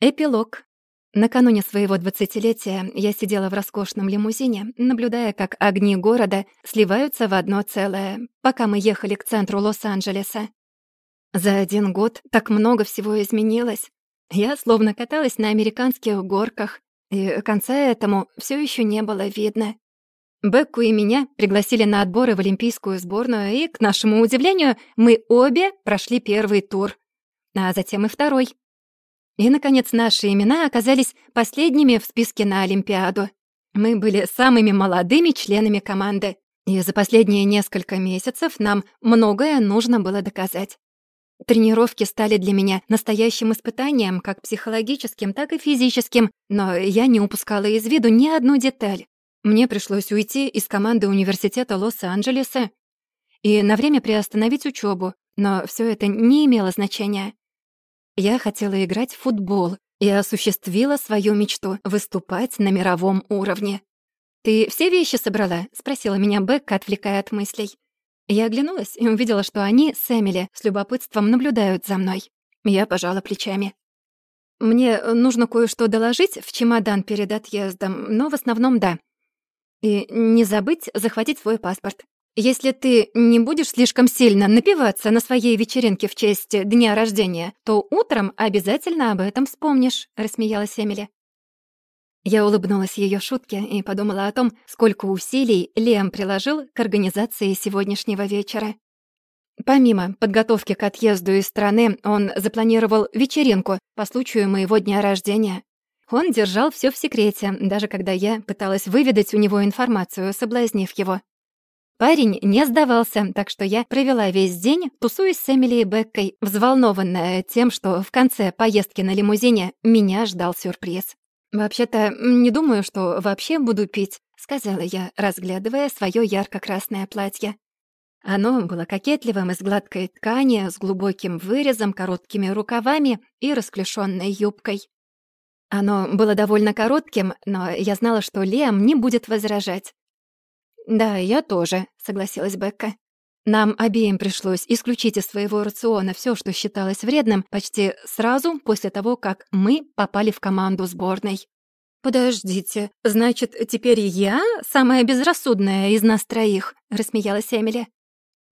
Эпилог. Накануне своего двадцатилетия я сидела в роскошном лимузине, наблюдая, как огни города сливаются в одно целое, пока мы ехали к центру Лос-Анджелеса. За один год так много всего изменилось. Я словно каталась на американских горках, и конца этому все еще не было видно. Бекку и меня пригласили на отборы в Олимпийскую сборную, и, к нашему удивлению, мы обе прошли первый тур, а затем и второй. И, наконец, наши имена оказались последними в списке на Олимпиаду. Мы были самыми молодыми членами команды, и за последние несколько месяцев нам многое нужно было доказать. Тренировки стали для меня настоящим испытанием, как психологическим, так и физическим, но я не упускала из виду ни одну деталь. Мне пришлось уйти из команды университета Лос-Анджелеса и на время приостановить учебу, но все это не имело значения. Я хотела играть в футбол и осуществила свою мечту — выступать на мировом уровне. «Ты все вещи собрала?» — спросила меня Бекка, отвлекая от мыслей. Я оглянулась и увидела, что они с Эмили с любопытством наблюдают за мной. Я пожала плечами. «Мне нужно кое-что доложить в чемодан перед отъездом, но в основном да. И не забыть захватить свой паспорт. Если ты не будешь слишком сильно напиваться на своей вечеринке в честь дня рождения, то утром обязательно об этом вспомнишь», — рассмеялась Эмили. Я улыбнулась ее шутке и подумала о том, сколько усилий Лем приложил к организации сегодняшнего вечера. Помимо подготовки к отъезду из страны, он запланировал вечеринку по случаю моего дня рождения. Он держал все в секрете, даже когда я пыталась выведать у него информацию, соблазнив его. Парень не сдавался, так что я провела весь день, тусуясь с Эмили и Беккой, взволнованная тем, что в конце поездки на лимузине меня ждал сюрприз. «Вообще-то, не думаю, что вообще буду пить», — сказала я, разглядывая свое ярко-красное платье. Оно было кокетливым из гладкой ткани, с глубоким вырезом, короткими рукавами и расклешенной юбкой. Оно было довольно коротким, но я знала, что Лем не будет возражать. «Да, я тоже», — согласилась Бекка. Нам обеим пришлось исключить из своего рациона все, что считалось вредным, почти сразу после того, как мы попали в команду сборной. «Подождите, значит, теперь я самая безрассудная из нас троих?» — рассмеялась Эмили.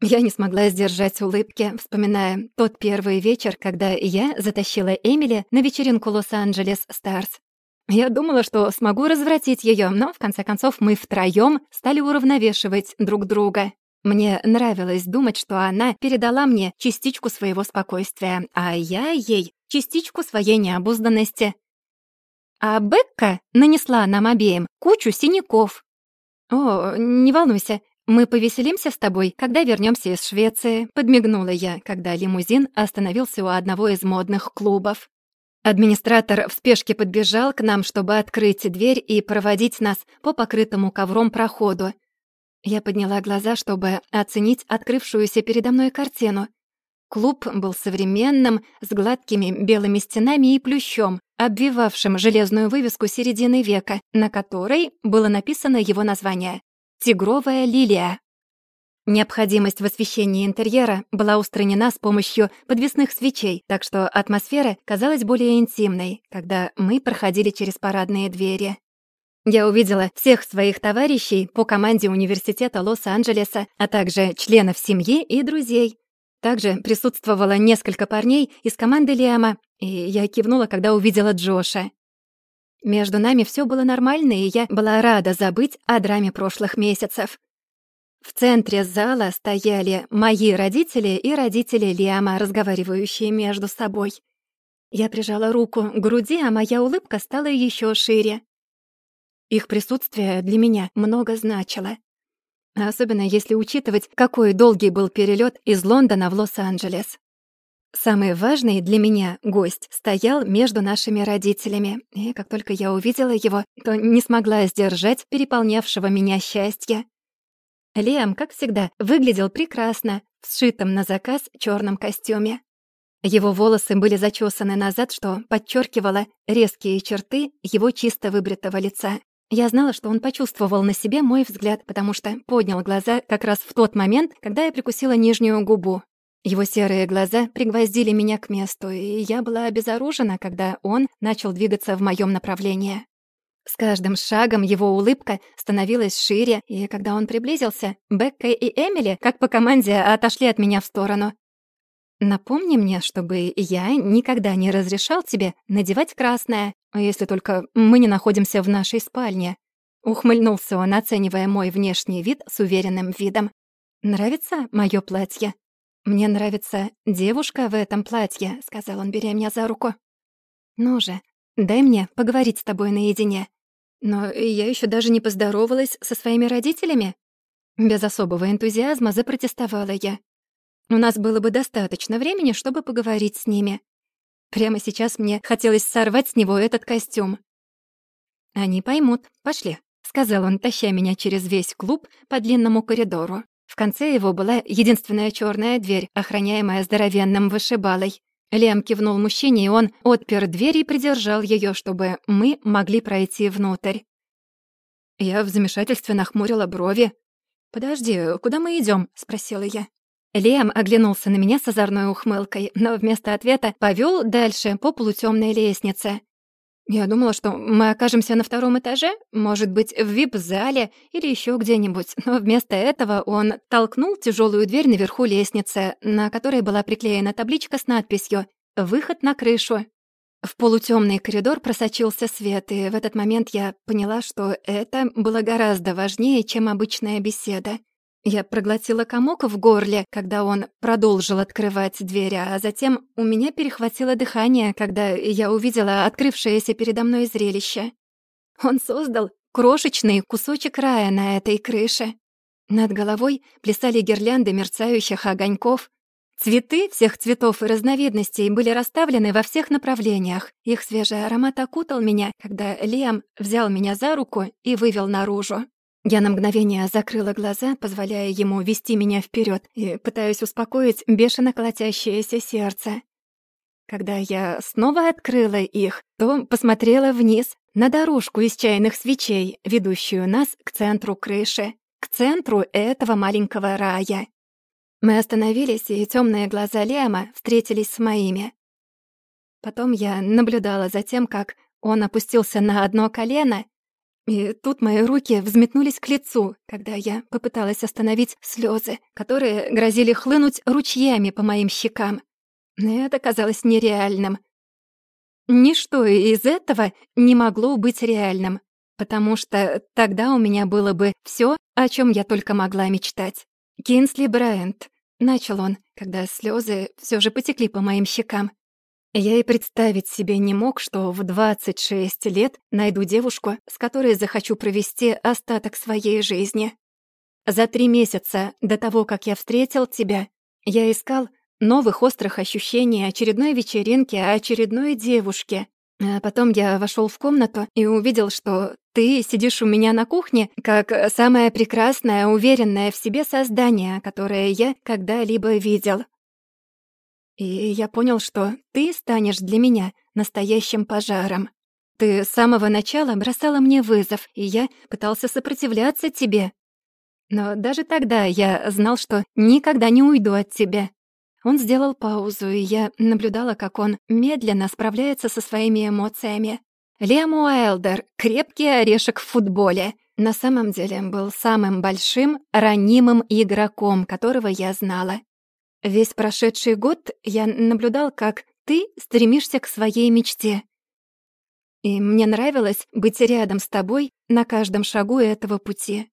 Я не смогла сдержать улыбки, вспоминая тот первый вечер, когда я затащила Эмили на вечеринку Лос-Анджелес Старс. Я думала, что смогу развратить ее, но в конце концов мы втроем стали уравновешивать друг друга. Мне нравилось думать, что она передала мне частичку своего спокойствия, а я ей частичку своей необузданности. А Бекка нанесла нам обеим кучу синяков. «О, не волнуйся, мы повеселимся с тобой, когда вернемся из Швеции», — подмигнула я, когда лимузин остановился у одного из модных клубов. Администратор в спешке подбежал к нам, чтобы открыть дверь и проводить нас по покрытому ковром проходу. Я подняла глаза, чтобы оценить открывшуюся передо мной картину. Клуб был современным, с гладкими белыми стенами и плющом, обвивавшим железную вывеску середины века, на которой было написано его название «Тигровая лилия». Необходимость в освещении интерьера была устранена с помощью подвесных свечей, так что атмосфера казалась более интимной, когда мы проходили через парадные двери. Я увидела всех своих товарищей по команде университета Лос-Анджелеса, а также членов семьи и друзей. Также присутствовало несколько парней из команды Лиама, и я кивнула, когда увидела Джоша. Между нами все было нормально, и я была рада забыть о драме прошлых месяцев. В центре зала стояли мои родители и родители Лиама, разговаривающие между собой. Я прижала руку к груди, а моя улыбка стала еще шире. Их присутствие для меня много значило. Особенно если учитывать, какой долгий был перелет из Лондона в Лос-Анджелес. Самый важный для меня гость стоял между нашими родителями, и как только я увидела его, то не смогла сдержать переполнявшего меня счастья. Лиам, как всегда, выглядел прекрасно в сшитом на заказ черном костюме. Его волосы были зачесаны назад, что подчеркивало резкие черты его чисто выбритого лица. Я знала, что он почувствовал на себе мой взгляд, потому что поднял глаза как раз в тот момент, когда я прикусила нижнюю губу. Его серые глаза пригвоздили меня к месту, и я была обезоружена, когда он начал двигаться в моем направлении. С каждым шагом его улыбка становилась шире, и когда он приблизился, Бекка и Эмили, как по команде, отошли от меня в сторону. «Напомни мне, чтобы я никогда не разрешал тебе надевать красное, если только мы не находимся в нашей спальне». Ухмыльнулся он, оценивая мой внешний вид с уверенным видом. «Нравится моё платье?» «Мне нравится девушка в этом платье», — сказал он, беря меня за руку. «Ну же, дай мне поговорить с тобой наедине. Но я еще даже не поздоровалась со своими родителями». Без особого энтузиазма запротестовала я. У нас было бы достаточно времени, чтобы поговорить с ними. Прямо сейчас мне хотелось сорвать с него этот костюм. «Они поймут. Пошли», — сказал он, таща меня через весь клуб по длинному коридору. В конце его была единственная черная дверь, охраняемая здоровенным вышибалой. Лем кивнул мужчине, и он отпер дверь и придержал ее, чтобы мы могли пройти внутрь. Я в замешательстве нахмурила брови. «Подожди, куда мы идем? спросила я. Лем оглянулся на меня с озорной ухмылкой, но вместо ответа повел дальше по полутемной лестнице. Я думала, что мы окажемся на втором этаже, может быть, в вип-зале или еще где-нибудь, но вместо этого он толкнул тяжелую дверь наверху лестницы, на которой была приклеена табличка с надписью «Выход на крышу». В полутемный коридор просочился свет, и в этот момент я поняла, что это было гораздо важнее, чем обычная беседа. Я проглотила комок в горле, когда он продолжил открывать дверь, а затем у меня перехватило дыхание, когда я увидела открывшееся передо мной зрелище. Он создал крошечный кусочек рая на этой крыше. Над головой плясали гирлянды мерцающих огоньков. Цветы всех цветов и разновидностей были расставлены во всех направлениях. Их свежий аромат окутал меня, когда Лиам взял меня за руку и вывел наружу. Я на мгновение закрыла глаза, позволяя ему вести меня вперед и пытаясь успокоить бешено колотящееся сердце. Когда я снова открыла их, то посмотрела вниз, на дорожку из чайных свечей, ведущую нас к центру крыши, к центру этого маленького рая. Мы остановились, и темные глаза Лема встретились с моими. Потом я наблюдала за тем, как он опустился на одно колено и тут мои руки взметнулись к лицу, когда я попыталась остановить слезы, которые грозили хлынуть ручьями по моим щекам. Но это казалось нереальным. Ничто из этого не могло быть реальным, потому что тогда у меня было бы все, о чем я только могла мечтать. «Кинсли Брайант», — начал он, когда слезы все же потекли по моим щекам. Я и представить себе не мог, что в 26 лет найду девушку, с которой захочу провести остаток своей жизни. За три месяца до того, как я встретил тебя, я искал новых острых ощущений очередной вечеринки, очередной девушки. А потом я вошел в комнату и увидел, что ты сидишь у меня на кухне, как самое прекрасное, уверенное в себе создание, которое я когда-либо видел. И я понял, что ты станешь для меня настоящим пожаром. Ты с самого начала бросала мне вызов, и я пытался сопротивляться тебе. Но даже тогда я знал, что никогда не уйду от тебя. Он сделал паузу, и я наблюдала, как он медленно справляется со своими эмоциями. Лем Уайлдер — крепкий орешек в футболе. На самом деле был самым большим, ранимым игроком, которого я знала. Весь прошедший год я наблюдал, как ты стремишься к своей мечте. И мне нравилось быть рядом с тобой на каждом шагу этого пути.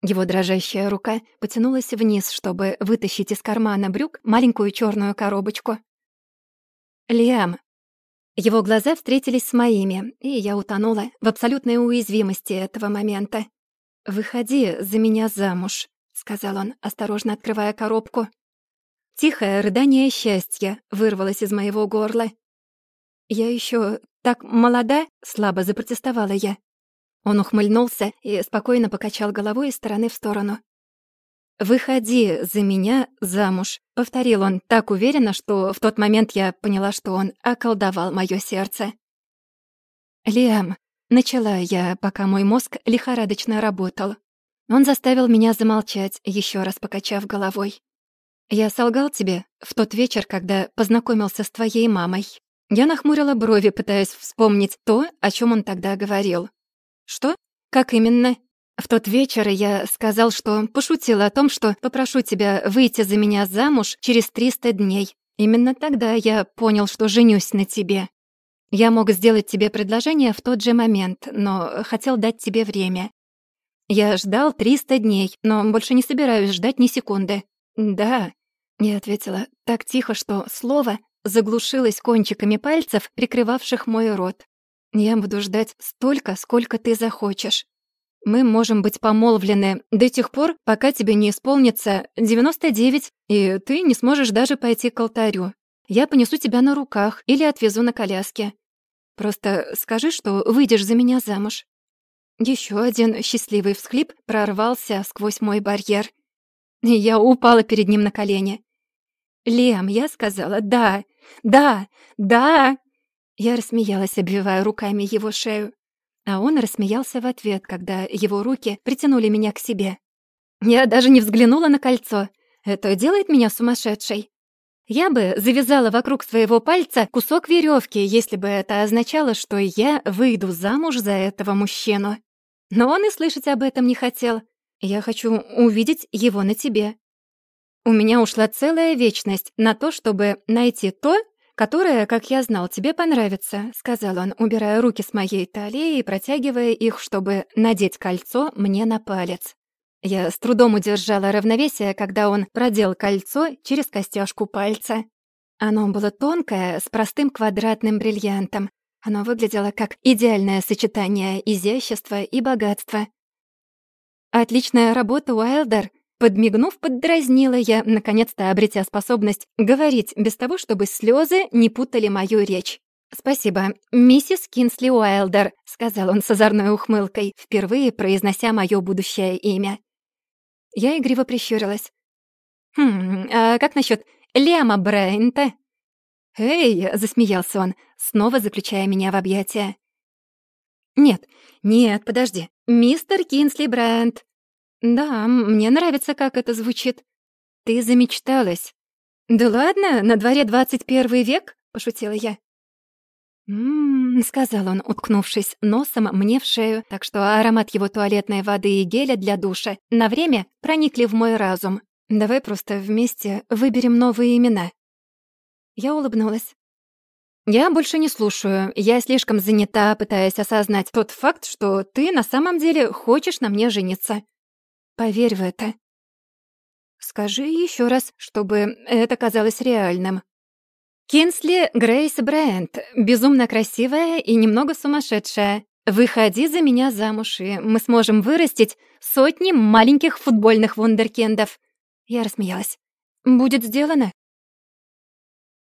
Его дрожащая рука потянулась вниз, чтобы вытащить из кармана брюк маленькую черную коробочку. Лиам. Его глаза встретились с моими, и я утонула в абсолютной уязвимости этого момента. «Выходи за меня замуж», — сказал он, осторожно открывая коробку. Тихое рыдание счастья вырвалось из моего горла. «Я еще так молода?» — слабо запротестовала я. Он ухмыльнулся и спокойно покачал головой из стороны в сторону. «Выходи за меня замуж», — повторил он так уверенно, что в тот момент я поняла, что он околдовал моё сердце. «Лиам», — начала я, пока мой мозг лихорадочно работал. Он заставил меня замолчать, еще раз покачав головой. Я солгал тебе в тот вечер, когда познакомился с твоей мамой. Я нахмурила брови, пытаясь вспомнить то, о чем он тогда говорил. Что? Как именно? В тот вечер я сказал, что пошутил о том, что попрошу тебя выйти за меня замуж через 300 дней. Именно тогда я понял, что женюсь на тебе. Я мог сделать тебе предложение в тот же момент, но хотел дать тебе время. Я ждал 300 дней, но больше не собираюсь ждать ни секунды. Да, я ответила так тихо, что слово заглушилось кончиками пальцев, прикрывавших мой рот. Я буду ждать столько, сколько ты захочешь. Мы можем быть помолвлены до тех пор, пока тебе не исполнится 99, и ты не сможешь даже пойти к алтарю. Я понесу тебя на руках или отвезу на коляске. Просто скажи, что выйдешь за меня замуж». Еще один счастливый всхлип прорвался сквозь мой барьер. Я упала перед ним на колени. «Лем, я сказала, да, да, да!» Я рассмеялась, обвивая руками его шею. А он рассмеялся в ответ, когда его руки притянули меня к себе. Я даже не взглянула на кольцо. Это делает меня сумасшедшей. Я бы завязала вокруг своего пальца кусок веревки, если бы это означало, что я выйду замуж за этого мужчину. Но он и слышать об этом не хотел. Я хочу увидеть его на тебе. У меня ушла целая вечность на то, чтобы найти то, которая, как я знал, тебе понравится», — сказал он, убирая руки с моей талии и протягивая их, чтобы надеть кольцо мне на палец. Я с трудом удержала равновесие, когда он продел кольцо через костяшку пальца. Оно было тонкое, с простым квадратным бриллиантом. Оно выглядело как идеальное сочетание изящества и богатства. «Отличная работа, Уайлдер!» Подмигнув, поддразнила я, наконец-то обретя способность говорить без того, чтобы слезы не путали мою речь. «Спасибо, миссис Кинсли Уайлдер», — сказал он с озорной ухмылкой, впервые произнося мое будущее имя. Я игриво прищурилась. «Хм, а как насчет Лема Брайнта?» «Эй!» — засмеялся он, снова заключая меня в объятия. «Нет, нет, подожди. Мистер Кинсли Брайант, «Да, мне нравится, как это звучит. Ты замечталась». «Да ладно, на дворе двадцать первый век?» — пошутила я. «М-м-м», сказал он, уткнувшись носом мне в шею, так что аромат его туалетной воды и геля для душа на время проникли в мой разум. «Давай просто вместе выберем новые имена». Я улыбнулась. «Я больше не слушаю. Я слишком занята, пытаясь осознать тот факт, что ты на самом деле хочешь на мне жениться. Поверь в это. Скажи еще раз, чтобы это казалось реальным. Кинсли Грейс Брайант, безумно красивая и немного сумасшедшая. Выходи за меня замуж, и мы сможем вырастить сотни маленьких футбольных вундеркиндов. Я рассмеялась. Будет сделано.